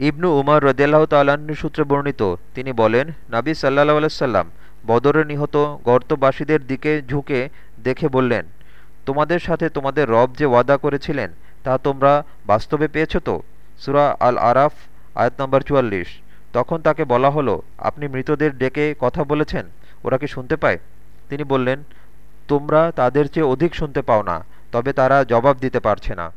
ইবনু উমর রদিয়াল্লাহ তাল্লাহ্ন সূত্রে বর্ণিত, তিনি বলেন, নাবি সাল্লাহ আলাইসাল্লাম বদরে নিহত গর্তবাসীদের দিকে ঝুঁকে দেখে বললেন, তোমাদের সাথে তোমাদের রব যে ওয়াদা করেছিলেন, তা তোমরা বাস্তবে পেয়েছ তো? সুরা আল আরাফ আয়াত নম্বর চুয়াল্লিশ। তখন তাকে বলা হলো, আপনি মৃতদের ডেকে কথা বলেছেন, ওরা কি শুনতে পায়? তিনি বললেন, তোমরা তাদের চেয়ে অধিক শুনতে পাও না, তবে তারা জবাব দিতে পারছে না।